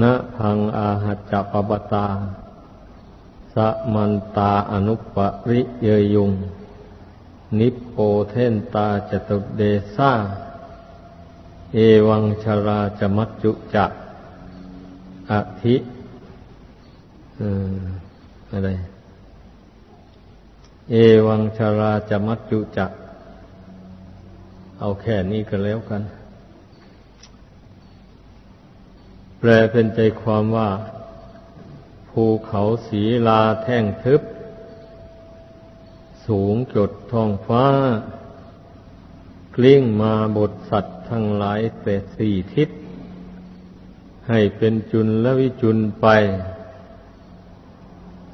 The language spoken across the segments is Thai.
นะพังอาหัจจปปตา สมันตาอนุปริเยยุง นิปโปเทนตาจตุเดซาเอวังชราจมัจจุจักอธิอะไร เอวังชราจมัจจุจักเอาแค่นี้ก็แล้วกัน แปลเป็นใจความว่า ภูเขาสีลาแท่งทึบ สูงจดท้องฟ้า กลิ้งมาบทสัตว์ทั้งหลายแต่สี่ทิศ ให้เป็นจุลและวิจุลไป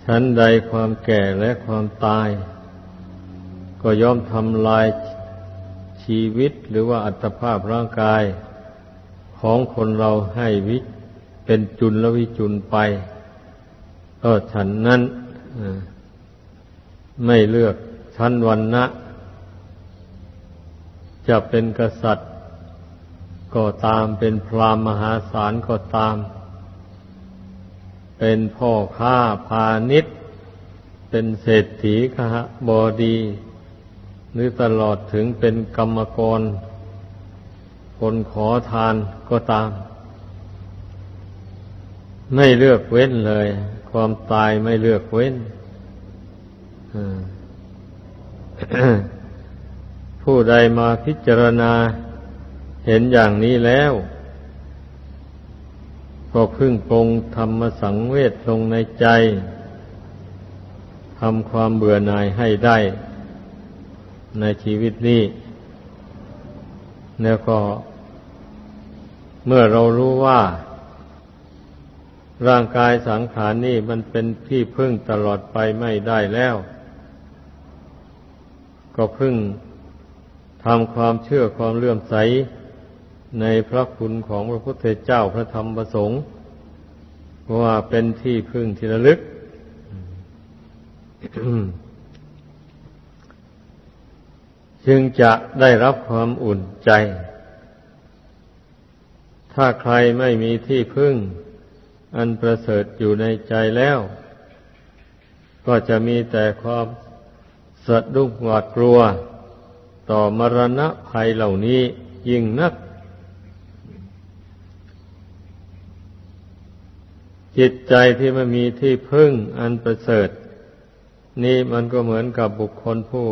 ชั้นใดความแก่และความตาย ก็ย่อมทำลายชีวิตหรือว่าอัตภาพร่างกายของคนเราให้วิ เป็นจุลและวิจุลไปก็ฉันนั้นไม่เลือกชั้นวันนะ จะเป็นกษัตริย์ ก็ตามเป็นพรามมหาศาลก็ตาม เป็นพ่อค้าพาณิชย์ เป็นเศรษฐีขะบดี หรือตลอดถึงเป็นกรรมกร คนขอทานก็ตาม ไม่เลือกเว้นเลย ความตายไม่เลือกเว้นผู้ใดมาพิจารณาเห็นอย่างนี้แล้ว ก็พึ่งปรงธรรมสังเวชลงในใจทำความเบื่อหน่ายให้ได้ ในชีวิตนี้ แล้วก็ เมื่อเรารู้ว่า ร่างกายสังขารนี่มันเป็นที่พึ่งตลอดไปไม่ได้แล้ว ก็พึ่งทำความเชื่อความเลื่อมใส ในพระคุณของพระพุทธเจ้าพระธรรมประสงค์ว่าเป็นที่พึ่งที่ระลึก จึงจะได้รับความอุ่นใจ ถ้าใครไม่มีที่พึ่ง อันประเสริฐอยู่ในใจแล้ว ก็จะมีแต่ความสะดุ้งหวาดกลัว ต่อมรณะภัยเหล่านี้ยิ่งนัก จิตใจที่ไม่มีที่พึ่งอันประเสริฐ นี่มันก็เหมือนกับบุคคลผู้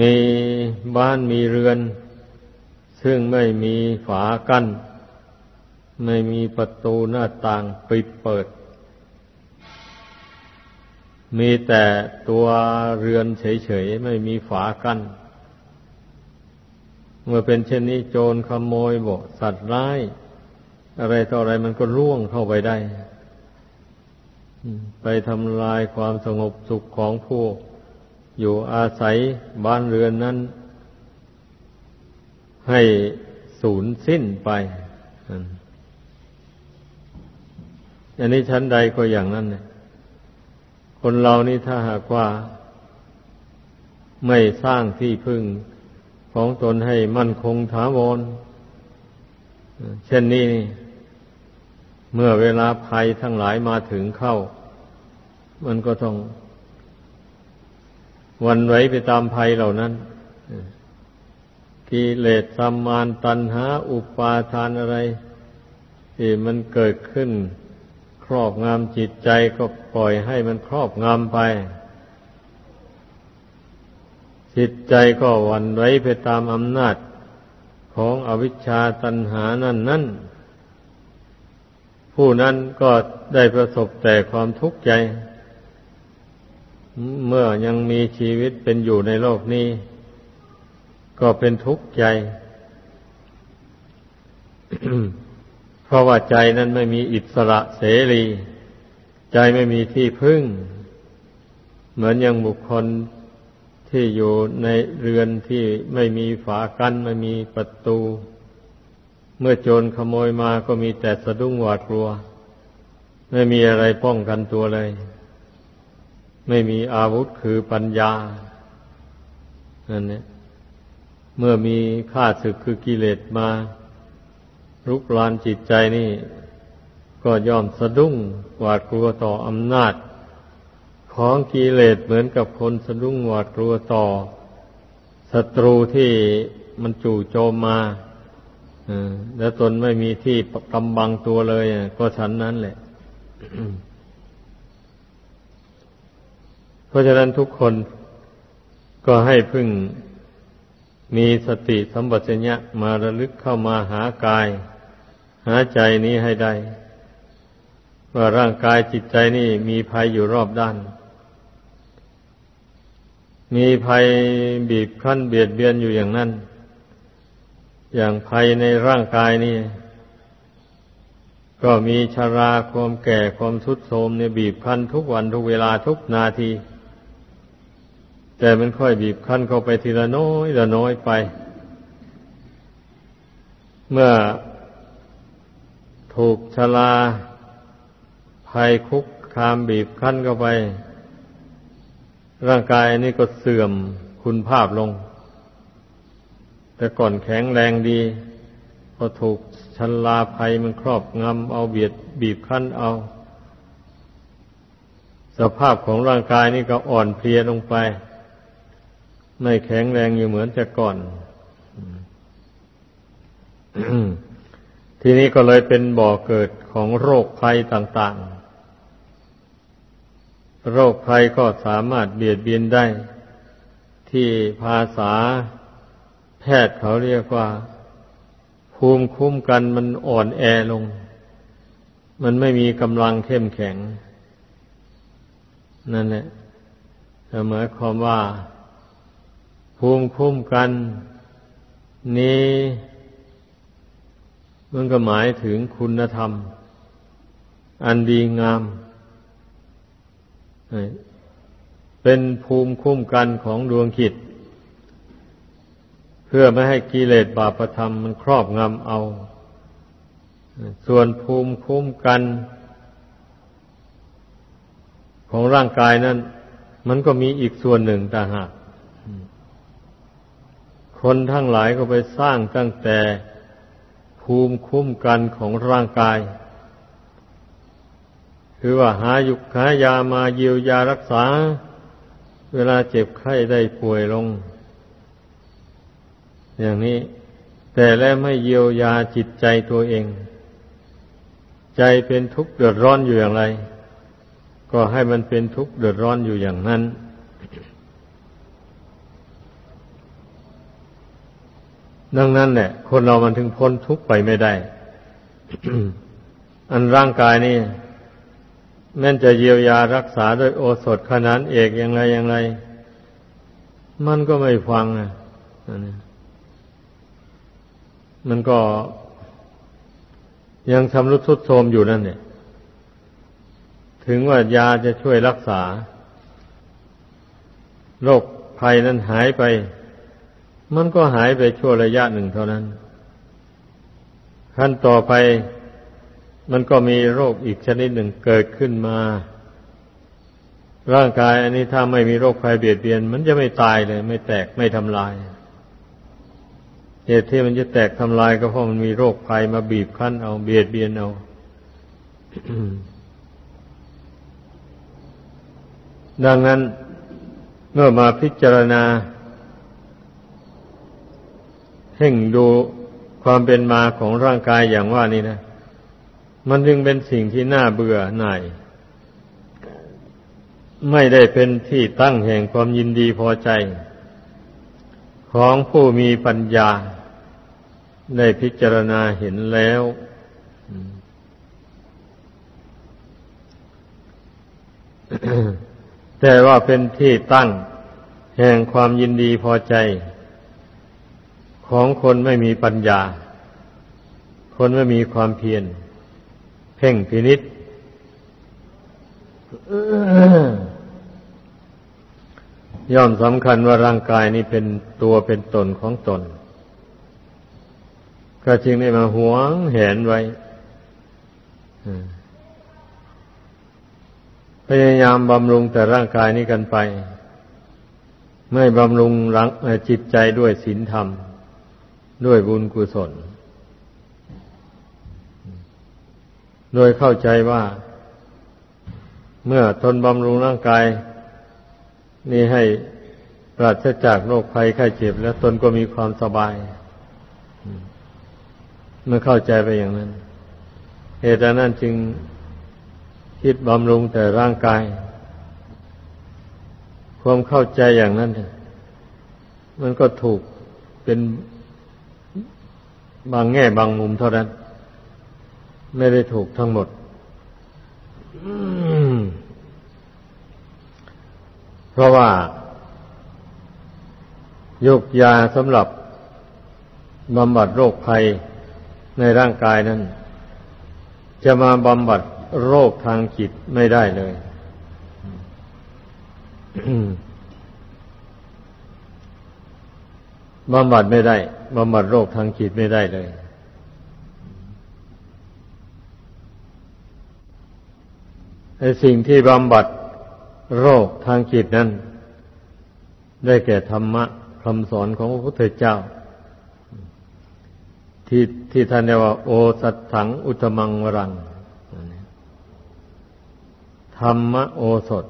มีบ้านมีเรือน ซึ่งไม่มีฝากัน้น ไม่มีประตูหน้าต่างปิดเปิด มีแต่ตัวเรือนเฉยๆ ไม่มีฝากัน้น เมื่อเป็นเช่นนี้โจรขโมยบ่สัตว์ร้าย อะไรต่ออะไรมันก็ร่วงเข้าไปได้ ไปทำลายความสงบสุขของผู้อยู่อาศัยบ้านเรือนนั้น ให้สูญสิ้นไปอั อันนี้ชั้นใดก็อย่างนั้นเนี่ยคนเรานี่ถ้าหากว่า ไม่สร้างที่พึ่งของตนให้มั่นคงถาวรเช่นนี้เมื่อเวลาภัยทั้งหลายมาถึงเข้า มันก็ต้องวันไหวไปตามภัยเหล่านั้นกิเลสสัมมานตัณหา อุปาทานอะไรที่มันเกิดขึ้น รอบงำจิตใจก็ปล่อยให้มันครอบงำไป จิตใจก็วันไหวไปตามอำนาจของอวิชชาตัณหานั่นนั่นผู้นั้นก็ได้ประสบแต่ความทุกข์ใจ เมื่อยังมีชีวิตเป็นอยู่ในโลกนี้ ก็เป็นทุกข์ใจ ราะว่าใจนั้นไม่มีอิสระเสรี ใจไม่มีที่พึ่ง เหมือนอย่างบุคคลที่อยู่ในเรือนที่ไม่มีฝากัน้นไม่มีประตู เมื่อโจรขโมยมาก็มีแต่สะดุ้งหวาดกลัว ไม่มีอะไรป้องกันตัวเลย ไม่มีอาวุธคือปัญญานั่นเนี่ยเมื่อมีข้าศึกคือกิเลสมา ลุกลานจิตใจนี่ ก็ย่อมสะดุ้งหวาดกลัวต่ออำนาจ ของกิเลสเหมือนกับคนสะดุ้งหวาดกลัวต่อศัตรูที่มันจู่โจมมาแล้วตนไม่มีที่กำบังตัวเลยก็ฉันนั้นแหละ เพราะฉะนั้นทุกคนก็ให้พึ่งมีสติสัมปชัญญะมาระลึกเข้ามาหากาย หาใจนี้ให้ได้ ว่าร่างกายจิตใจนี่มีภัยอยู่รอบด้าน มีภัยบีบคั้นเบียดเบียนอยู่อย่างนั้น อย่างภัยในร่างกายนี่ ก็มีชาราความแก่ความทุดโทรมเนี่ยบีบคั้นทุกวันทุกเวลาทุกนาที แต่มันค่อยบีบคั้นเข้าไปทีละน้อยละน้อยไป เมื่อ ถูกชลาภัยคุกคามบีบคั้นเข้าไป ร่างกายนี้ก็เสื่อมคุณภาพลง แต่ก่อนแข็งแรงดี พอถูกชลาภัยมันครอบงำเอาเบียดบีบคั้นเอา สภาพของร่างกายนี่ก็อ่อนเพลียลงไป ไม่แข็งแรงอยู่เหมือนแต่ก่อน ทีนี้ก็เลยเป็นบ่อเกิดของโรคภัยต่างๆ โรคภัยก็สามารถเบียดเบียนได้ ที่ภาษาแพทย์เขาเรียกว่า ภูมิคุ้มกันมันอ่อนแอลง มันไม่มีกำลังเข้มแข็ง นั่นแหละหมายความว่า ภูมิคุ้มกันนี้ มันก็หมายถึงคุณธรรม อันดีงาม เป็นภูมิคุ้มกันของดวงขิดเพื่อไม่ให้กิเลสบาปธรรมมันครอบงำเอา ส่วนภูมิคุ้มกัน ของร่างกายนั้น มันก็มีอีกส่วนหนึ่งต่างหากคนทั้งหลายก็ไปสร้างตั้งแต่ ภูมิคุ้มกันของร่างกาย คือว่าหายุกหายามาเยียวยารักษา เวลาเจ็บไข้ได้ป่วยลง อย่างนี้ แต่แล้วไม่เยียวยาจิตใจตัวเอง ใจเป็นทุกข์เดือดร้อนอยู่อย่างไร ก็ให้มันเป็นทุกข์เดือดร้อนอยู่อย่างนั้น ดังนั้นเนี่ยคนเรามันถึงพ้นทุกข์ไปไม่ได้ อันร่างกายนี่แม้นจะเยียวยารักษาด้วยโอสถขนานเอกอย่างไรอย่างไร มันก็ไม่ฟังอะมันก็ยังชำรุดทุดโทรมอยู่นั่นเนี่ย ถึงว่ายาจะช่วยรักษา โรคภัยนั้นหายไป มันก็หายไปชั่วระยะหนึ่งเท่านั้น ขั้นต่อไปมันก็มีโรคอีกชนิดหนึ่งเกิดขึ้นมา ร่างกายอันนี้ถ้าไม่มีโรคภัยเบียดเบียน มันจะไม่ตายเลย ไม่แตกไม่ทำลายเหตุที่มันจะแตกทำลายก็เพราะมันมีโรคภัยมาบีบคั้นเอาเบียดเบียนเอาดังนั้นเมื่อมาพิจารณา พ่งดูความเป็นมาของร่างกายอย่างว่านี้นะ มันจึงเป็นสิ่งที่น่าเบื่อหน่าย ไม่ได้เป็นที่ตั้งแห่งความยินดีพอใจ ของผู้มีปัญญา ได้พิจารณาเห็นแล้วแต่ว่าเป็นที่ตั้งแห่งความยินดีพอใจ ของคนไม่มีปัญญา คนไม่มีความเพียรเพ่งพินิษย่อมสำคัญว่าร่างกายนี้เป็นตัวเป็นตนของตน ก็จึงได้มาหวงแหนไว้พยายามบำรุงแต่ร่างกายนี้กันไป ไม่บำรุงรังจิตใจด้วยศีลธรรม ด้วยบุญกุศล โดยเข้าใจว่า เมื่อทนบำรุงร่างกาย นี่ให้ปราศจากโรคภัยไข้เจ็บ แล้วตนก็มีความสบาย เมื่อเข้าใจไปอย่างนั้น เหตุนั้นจึงคิดบำรุงแต่ร่างกาย ความเข้าใจอย่างนั้น มันก็ถูกเป็น บางแง่บางมุมเท่านั้น ไม่ได้ถูกทั้งหมดเพราะว่า ยุกยาสำหรับบำบัดโรคภัยในร่างกายนั้น จะมาบำบัดโรคทางจิตไม่ได้เลย บำบัดไม่ได้บำบัดโรคทางจิตไม่ได้เลย ไอ้สิ่งที่บำบัดโรคทางจิตนั้น ได้แก่ธรรมะคำสอนของพระพุทธเจ้า ที่ที่ท่านเรียกว่า โอสัตถังอุตมังวรังธรรมะโอสถ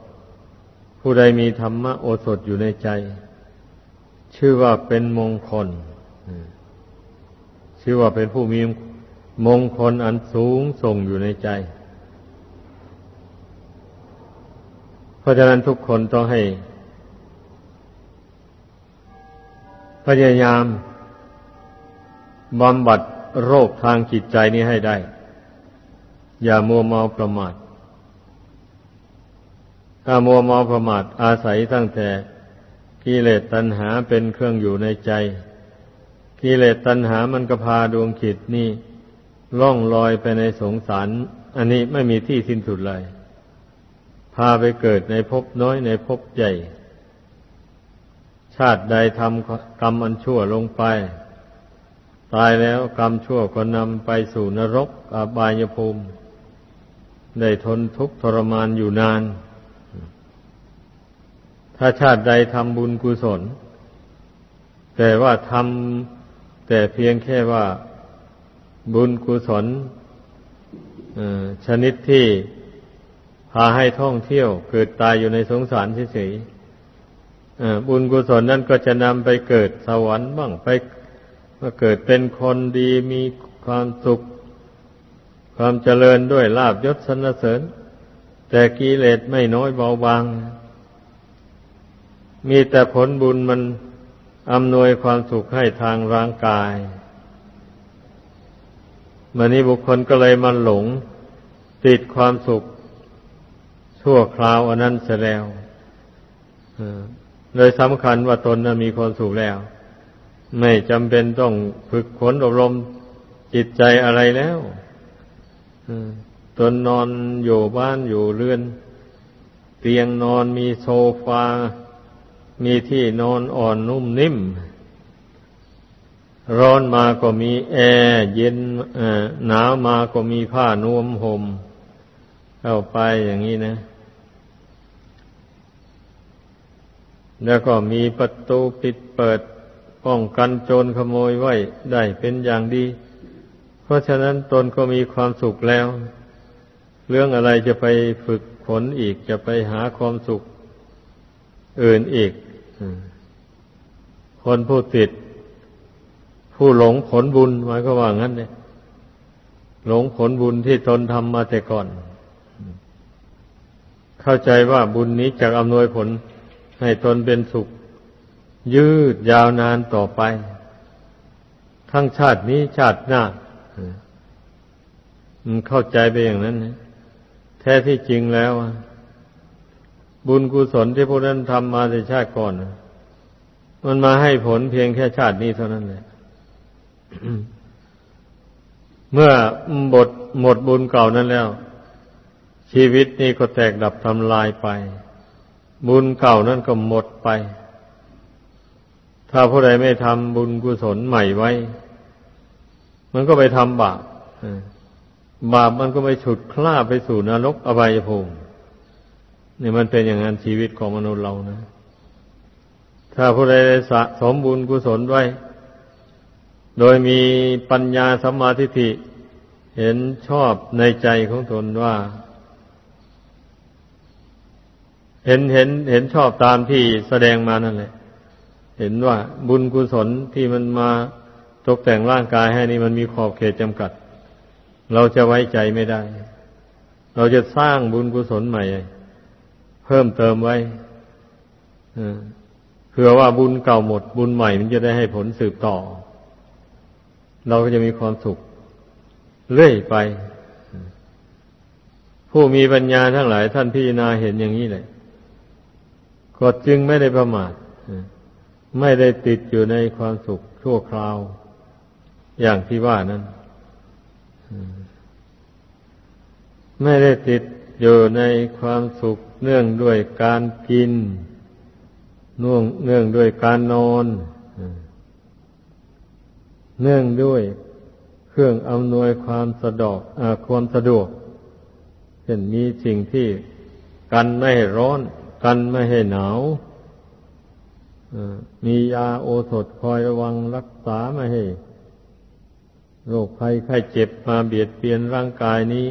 ผู้ใดมีธรรมะโอสถอยู่ในใจ ชื่อว่าเป็นมงคล ชื่อว่าเป็นผู้มีมงคลอันสูงส่งอยู่ในใจ เพราะฉะนั้นทุกคนต้องให้ พยายามบำบัดโรคทางจิตใจนี้ให้ได้ อย่ามัวเมาประมาทถ้ามัวเมาประมาทอาศัยตั้งแต่ กิเลสตัณหาเป็นเครื่องอยู่ในใจกิเลสตัณหามันก็พาดวงขิดนี่ล่องลอยไปในสงสาร อันนี้ไม่มีที่สิ้นสุดเลย พาไปเกิดในภพน้อยในภพใหญ่ ชาติใดทำกรรมอันชั่วลงไป ตายแล้วกรรมชั่วก็นำไปสู่นรกอบายภูมิ ได้ทนทุกข์ทรมานอยู่นาน ถ้าชาติใดทำบุญกุศล แต่ว่าทำแต่เพียงแค่ว่าบุญกุศลชนิดที่พาให้ท่องเที่ยวเกิดตายอยู่ในสงสารเฉยๆบุญกุศลนั้นก็จะนำไปเกิดสวรรค์บ้างไปมาเกิดเป็นคนดีมีความสุข ความเจริญด้วยลาบยศสรรเสริญ แต่กิเลสไม่น้อยเบาบาง มีแต่ผลบุญมันอำนวยความสุขให้ทางร่างกายมันนี้บุคคลก็เลยมันหลง ติดความสุข ชั่วคราวอันนั้นเสียแล้วเลยสำคัญว่าตนนั้นมีความสุขแล้ว ไม่จำเป็นต้องฝึกขนอบรมจิตใจอะไรแล้วตนนอนอยู่บ้านอยู่เรือน เตียงนอนมีโซฟา มีที่นอนอ่อนนุ่มนิ่ม ร้อนมาก็มีแอร์เย็นหนาวมาก็มีผ้านวมหม่มเข้าไปอย่างนี้นะ แล้วก็มีประตูปิดเปิดป้องกันโจรขโมยไว้ได้เป็นอย่างดี เพราะฉะนั้นตนก็มีความสุขแล้ว เรื่องอะไรจะไปฝึกฝนอีกจะไปหาความสุข อื่นอีก คนผู้ติด ผู้หลงผลบุญหมายก็ว่างั้นเนี่ยหลงผลบุญที่ตนทำมาแต่ก่อน เข้าใจว่าบุญนี้จะอำนวยผลให้ตนเป็นสุข ยืดยาวนานต่อไป ทั้งชาตินี้ชาติหน้ามันเข้าใจไปอย่างนั้นนะแท้ที่จริงแล้ว บุญกุศลที่พวกนั้นทำมาในชาติก่อน มันมาให้ผลเพียงแค่ชาตินี้เท่านั้นเลยเมื่อบทหมดบุญเก่านั้นแล้ว ชีวิตนี้ก็แตกดับทำลายไป บุญเก่านั่นก็หมดไป ถ้าผู้ใดไม่ทำบุญกุศลใหม่ไว้ มันก็ไปทำบาปบาปมันก็ไปฉุดคล้าไปสู่นรกอบายภูมิ นี่มันเป็นอย่างนั้นชีวิตของมนุษย์เรานะ ถ้าผู้ใดสะสมบุญกุศลไว้ โดยมีปัญญาสัมมาทิฏฐิเห็นชอบในใจของตนว่า เห็นเห็นเห็นชอบตามที่แสดงมานั่นแหละ เห็นว่าบุญกุศลที่มันมาตกแต่งร่างกายให้นี่มันมีขอบเขตจำกัด เราจะไว้ใจไม่ได้ เราจะสร้างบุญกุศลใหม่ เพิ่มเติมไว้เผื่อว่าบุญเก่าหมด บุญใหม่มันจะได้ให้ผลสืบต่อ เราก็จะมีความสุข เรื่อยไป ผู้มีปัญญาทั้งหลายท่านพิจารณาเห็นอย่างนี้เลยก็จึงไม่ได้ประมาทไม่ได้ติดอยู่ในความสุขชั่วคราว อย่างที่ว่านั้นไม่ได้ติดอยู่ในความสุข เนื่องด้วยการกินน่วงเนื่องด้วยการนอน เนื่องด้วยเครื่องอำนวยความสะดวกความสะดวกเช่นมีสิ่งที่กันไม่ให้ร้อน กันไม่ให้หนาวมียาโอสถคอยระวังรักษาไม่ให้โรคภัยไข้เจ็บมาเบียดเบียนร่างกายนี้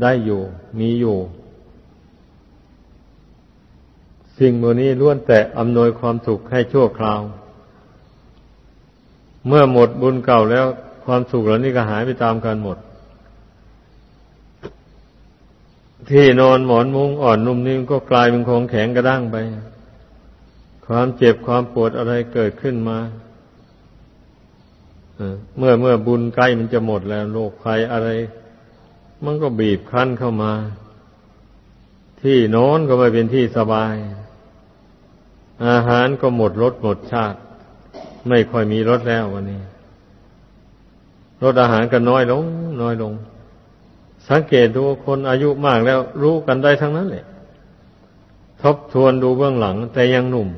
ได้อยู่ มีอยู่ สิ่งโมนี้ล้วนแต่อำนวยความสุขให้ชั่วคราว เมื่อหมดบุญเก่าแล้วความสุขเหล่านี้ก็หายไปตามกันหมด ที่นอนหมอนมุ้งอ่อนนุ่มนิ่มก็กลายเป็นของแข็งกระด้างไป ความเจ็บความปวดอะไรเกิดขึ้นมาเมื่อเมื่อบุญใกล้มันจะหมดแล้วโรคภัยอะไร มันก็บีบคั้นเข้ามา ที่นอนก็ไม่เป็นที่สบาย อาหารก็หมดรสหมดชาติ ไม่ค่อยมีรสแล้ววันนี้รสอาหารก็น้อยลง น้อยลง สังเกตดูคนอายุมากแล้ว รู้กันได้ทั้งนั้นแหละทบทวนดูเบื้องหลัง แต่ยังหนุ่ม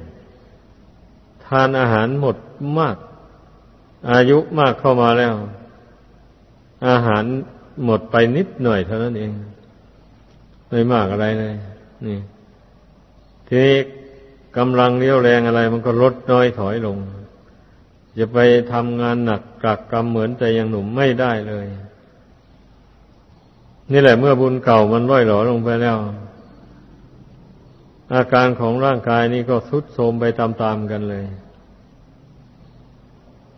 ทานอาหารหมดมาก อายุมากเข้ามาแล้ว อาหารหมดไปนิดหน่อยเท่านั้นเอง ไม่มากอะไรเลย นี่ทีนี้ กำลังเลี้ยวแรงอะไร มันก็ลดน้อยถอยลง จะไปทำงานหนักกักกรรมเหมือนแต่ยังหนุ่มไม่ได้เลย นี่แหละเมื่อบุญเก่ามันร่อยหลอลงไปแล้ว อาการของร่างกายนี้ก็ทุดโทรมไปตามๆกันเลย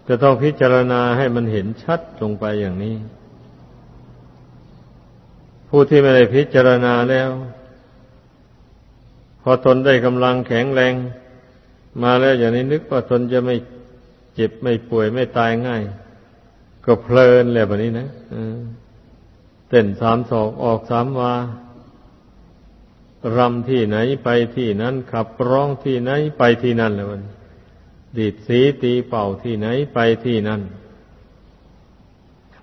จะต้องพิจารณาให้มันเห็นชัดลงไปอย่างนี้ ผู้ที่ไม่ได้พิจารณาแล้ว พอตนได้กำลังแข็งแรง มาแล้วอย่างนี้นึกว่าตนจะไม่เจ็บไม่ป่วยไม่ตายง่าย ก็เพลินเลยแบบนี้นะเต้นสามศอกออกสามวารำที่ไหนไปที่นั้นขับร้องที่ไหนไปที่นั่นเลยวันดีดสีตีเป่าที่ไหนไปที่นั่น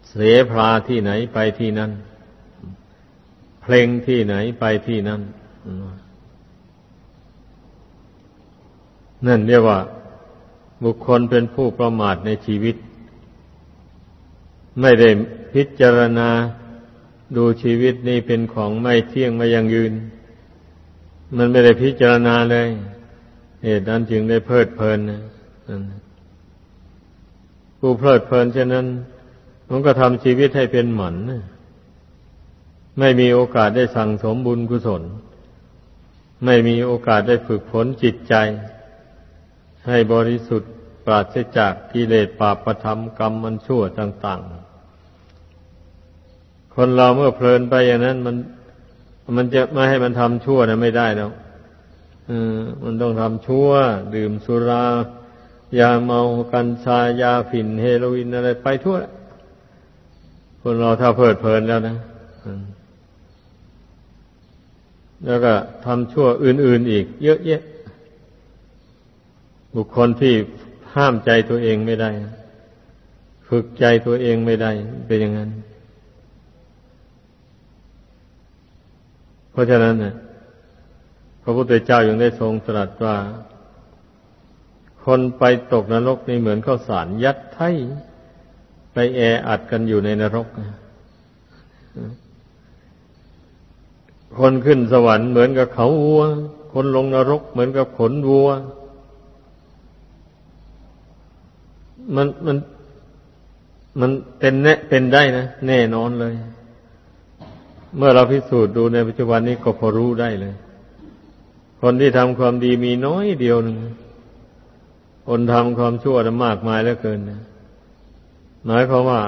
เสพลาที่ไหนไปที่นั่น เพลงที่ไหนไปที่นั่น นั่นเรียกว่า บุคคลเป็นผู้ประมาทในชีวิต ไม่ได้พิจารณาดูชีวิตนี้เป็นของไม่เที่ยงไม่ยังยืน มันไม่ได้พิจารณาเลย เหตุนั้นจึงได้เพลิดเพลินนะผู้เพลิดเพลินเช่นนั้นมันก็ทำชีวิตให้เป็นหมันไม่มีโอกาสได้สั่งสมบุญกุศล ไม่มีโอกาสได้ฝึกฝนจิตใจ ให้บริสุทธิ์ปราศจากกิเลสปาประธรรมกรรมมันชั่วต่าง ๆ คนเราเมื่อเพลินไปอย่างนั้น มัน มันจะไม่ให้มันทำชั่วนะไม่ได้แล้วมันต้องทำชั่ว ดื่มสุรายาเมากัญชายาฝิ่นเฮโรอีนอะไรไปทั่วคนเราถ้าเพลิดเพลินแล้วนะแล้วก็ทำชั่วอื่น ๆ อีก เยอะแยะ บุคคลที่ห้ามใจตัวเองไม่ได้ ฝึกใจตัวเองไม่ได้ เป็นอย่างนั้น เพราะฉะนั้นนะพระพุทธเจ้ายังได้ทรงตรัสว่า คนไปตกนรกนี่เหมือนข้าวสารยัดไถ่ไปแออัดกันอยู่ในนรก คนขึ้นสวรรค์เหมือนกับเขาวัว คนลงนรกเหมือนกับขนวัว มันมันมันเป็นแน่เป็นได้นะแน่นอนเลย เมื่อเราพิสูจน์ดูในปัจจุบันนี้ก็พอรู้ได้เลย คนที่ทำความดีมีน้อยเดียวหนึ่งคนทำความชั่วมากมายเหลือเกินนะหมายความว่า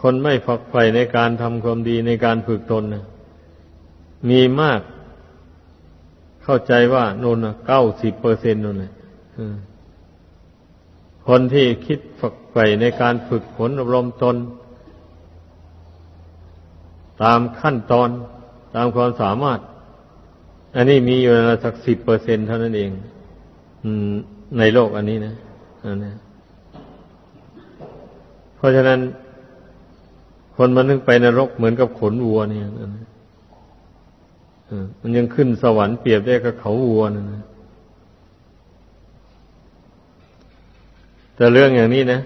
คนไม่ฝักใฝ่ในการทำความดีในการฝึกตนนะมีมาก เข้าใจว่าโน่นเก้าสิบเปอร์เซ็นต์นั่นแหละ คนที่คิดฝักใฝ่ในการฝึกฝนอบรมตน ตามขั้นตอนตามความสามารถ อันนี้มีอยู่สักสิบเปอร์เซ็นเท่านั้นเองในโลกอันนี้นะอันนี้เพราะฉะนั้น คนมันนึงไปนรกเหมือนกับขนวัวเนี่ยมันยังขึ้นสวรรค์เปรียบได้กับเขาวัวนะ แต่เรื่องอย่างนี้นะ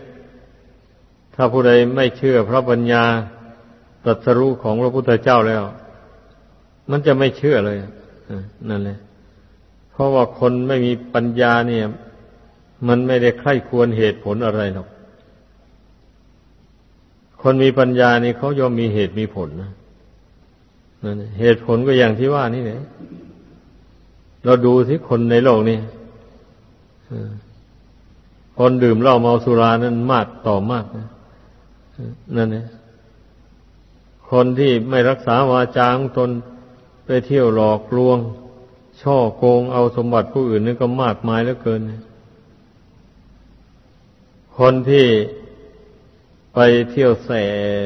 ถ้าผู้ใดไม่เชื่อพระปัญญาตรัสรู้ของพระพุทธเจ้าแล้ว มันจะไม่เชื่อเลยนั่นแหละเพราะว่าคนไม่มีปัญญาเนี่ย มันไม่ได้ใคร่ควรเหตุผลอะไรหรอก คนมีปัญญานี่เขายอมมีเหตุมีผลนะนั่นเหตุผลก็อย่างที่ว่านี่แหละเราดูสิคนในโลกนี้ คนดื่มเหล้าเมาสุรานั้นมากต่อมากนะนั่นเองคนที่ไม่รักษาวาจาของตนไปเที่ยวหลอกลวง ช่อโกงเอาสมบัติผู้อื่นนี่ก็มากมายเหลือเกิน คนที่ไปเที่ยวแส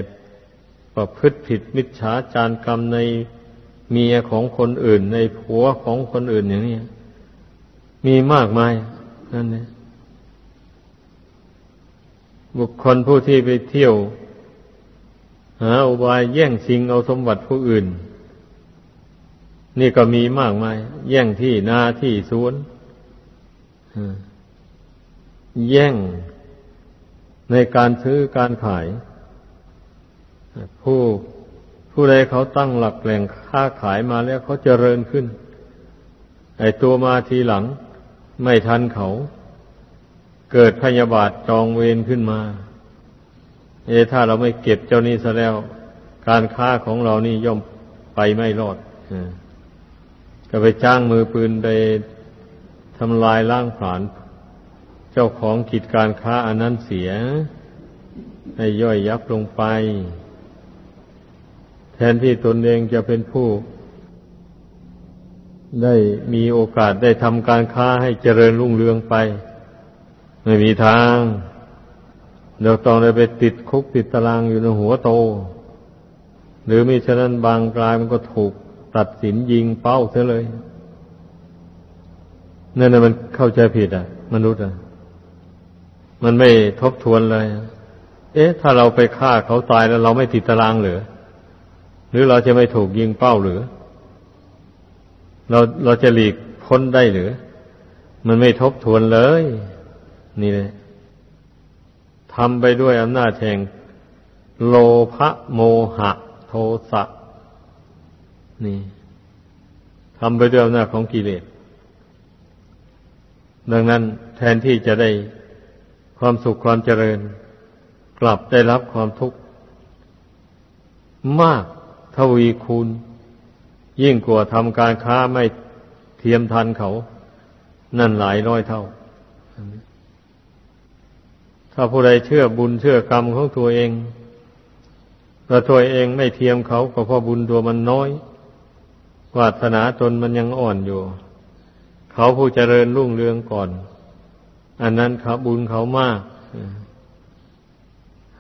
บประพฤติผิดมิจฉาจารกรรมในเมียของคนอื่น ในผัวของคนอื่นอย่างนี้มีมากมายนั่นเอง บุคคลผู้ที่ไปเที่ยว หาอุบายแย่งชิงเอาสมบัติผู้อื่น นี่ก็มีมากมาย แย่งที่นาที่สวนแย่งในการซื้อการขาย ผู้ผู้ใดเขาตั้งหลักแหล่งค้าขายมาแล้วเขาเจริญขึ้น ไอตัวมาทีหลัง ไม่ทันเขา เกิดพยาบาทจองเวรขึ้นมา เอถ้าเราไม่เก็บเจ้านี้ซะแล้ว การค้าของเรานี่ย่อมไปไม่รอดก็ไปจ้างมือปืนไปทำลายล้างผลาญเจ้าของกิจการค้าอันนั้นเสีย ให้ย่อยยับลงไป แทนที่ตนเองจะเป็นผู้ ได้มีโอกาสได้ทำการค้าให้เจริญรุ่งเรืองไป ไม่มีทางเดี๋ยวต้องได้ไปติดคุกติดตารางอยู่ในหัวโต หรือมิฉะนั้นบางกลายมันก็ถูกตัดสินยิงเป้าเสียเลยนั่นน่ะมันเข้าใจผิดอะ มนุษย์อะ มันไม่ทบทวนเลย เอ๊ะ ถ้าเราไปฆ่าเขาตายแล้วเราไม่ติดตารางหรือ หรือเราจะไม่ถูกยิงเป้าหรือ เราเราจะหลีกพ้นได้หรือ มันไม่ทบทวนเลย นี่เลยทำไปด้วยอำนาจแห่งโลภโมหะ โทสะนี่ทำไปด้วยอำนาจของกิเลส ดังนั้นแทนที่จะได้ความสุขความเจริญ กลับได้รับความทุกข์ มากทวีคูณ ยิ่งกว่าทำการค้าไม่เทียมทันเขา นั่นหลายร้อยเท่า ถ้าผู้ใดเชื่อบุญเชื่อกรรมของตัวเองแต่ตัวเองไม่เทียมเขาก็เพราะบุญตัวมันน้อยวาสนาตนมันยังอ่อนอยู่ เขาผู้เจริญรุ่งเรืองก่อน อันนั้นเขาบุญเขามาก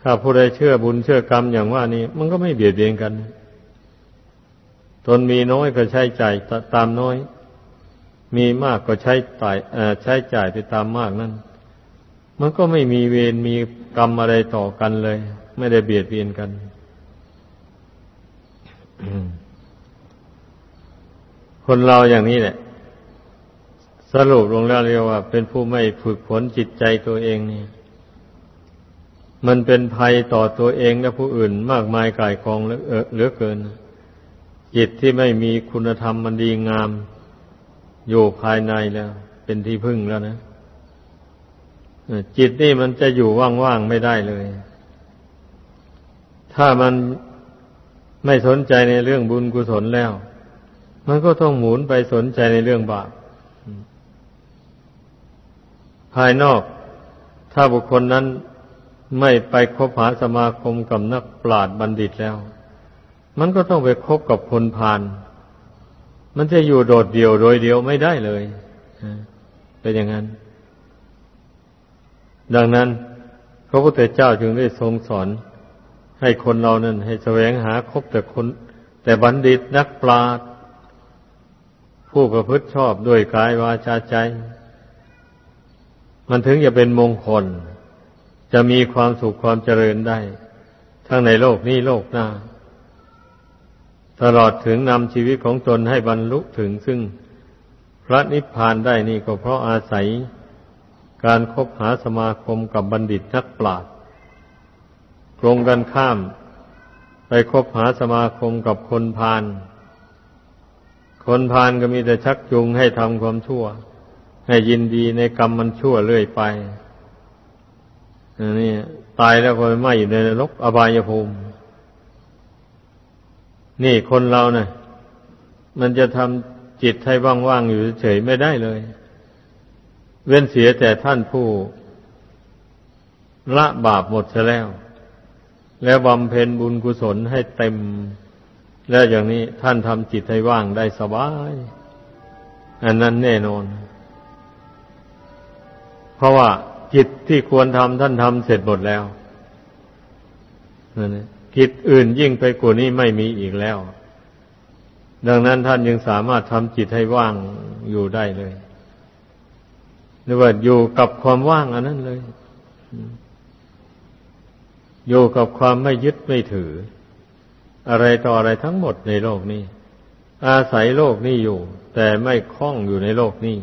ถ้าผู้ใดเชื่อบุญเชื่อกรรมอย่างว่านี้ มันก็ไม่เบียดเบียนกัน ตนมีน้อยก็ใช้จ่ายตามน้อย มีมากก็ใช้จ่ายใช้จ่ายไปตามมากนั่น มันก็ไม่มีเวรมีกรรมอะไรต่อกันเลย ไม่ได้เบียดเบียนกันคนเราอย่างนี้แหละ สรุปลงแล้วเรียกว่า เป็นผู้ไม่ฝึกฝนจิตใจตัวเองนี่มันเป็นภัยต่อตัวเองและผู้อื่นมากมายกายกองเหลือเกิน จิตที่ไม่มีคุณธรรมมันดีงาม อยู่ภายในแล้ว เป็นที่พึ่งแล้วนะ จิตนี่มันจะอยู่ว่างๆไม่ได้เลย ถ้ามันไม่สนใจในเรื่องบุญกุศลแล้ว มันก็ต้องหมุนไปสนใจในเรื่องบาปภายนอก ถ้าบุคคลนั้นไม่ไปคบหาสมาคมกับนักปราชญ์บัณฑิตแล้ว มันก็ต้องไปคบกับคนพาลมันจะอยู่โดดเดี่ยวโดยเดียวไม่ได้เลยเป็นอย่างนั้น ดังนั้น พระพุทธเจ้าจึงได้ทรงสอน ให้คนเรานั้น ให้แสวงหาคบแต่คน แต่บัณฑิตนักปราชญ์ผู้ประพฤติชอบด้วยกายวาจาใจ มันถึงจะเป็นมงคล จะมีความสุขความเจริญได้ ทั้งในโลกนี้โลกหน้า ตลอดถึงนำชีวิตของตนให้บรรลุถึงซึ่งพระนิพพานได้นี่ก็เพราะอาศัย การคบหาสมาคมกับบัณฑิตนักปราชญ์ตรงกันข้าม ไปคบหาสมาคมกับคนพาลคนพาลก็มีแต่ชักจูงให้ทำความชั่ว ให้ยินดีในกรรมมันชั่วเรื่อยไปอันนี้ตายแล้วก็ไม่อยู่ในนรกอบายภูมิ นี่คนเราเนะ่ะ มันจะทำจิตให้ว่างๆอยู่เฉยไม่ได้เลย เว้นเสียแต่ท่านผู้ละบาปหมดแล้ว แล้วบำเพ็ญบุญกุศลให้เต็ม แล้วอย่างนี้ท่านทำจิตให้ว่างได้สบาย อันนั้นแน่นอน เพราะว่าจิตที่ควรทำท่านทำเสร็จหมดแล้วนั่นกิจอื่นยิ่งไปกว่านี้ไม่มีอีกแล้ว ดังนั้นท่านยังสามารถทำจิตให้ว่างอยู่ได้เลย หรือว่าอยู่กับความว่างอันนั้นเลย อยู่กับความไม่ยึดไม่ถือ อะไรต่ออะไรทั้งหมดในโลกนี้ อาศัยโลกนี้อยู่ แต่ไม่คล้องอยู่ในโลกนี้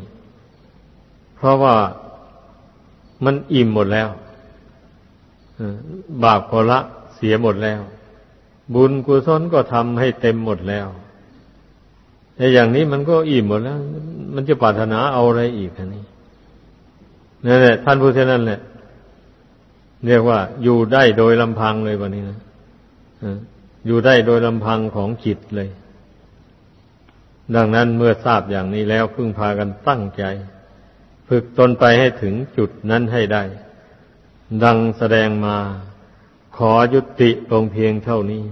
เพราะว่ามันอิ่มหมดแล้วบาปก็ละเสียหมดแล้ว บุญกุศลก็ทำให้เต็มหมดแล้วแต่อย่างนี้มันก็อิ่มหมดแล้ว มันจะปรารถนาเอาอะไรอีกอันนี้ นแหละท่านผู้เช่นนั้นแหละเรียกว่าอยู่ได้โดยลำพังเลยวันนี้นะอยู่ได้โดยลำพังของจิตเลย ดังนั้นเมื่อทราบอย่างนี้แล้วพึ่งพากันตั้งใจ ฝึกตนไปให้ถึงจุดนั้นให้ได้ ดังแสดงมาขอยุติลงเพียงเท่านี้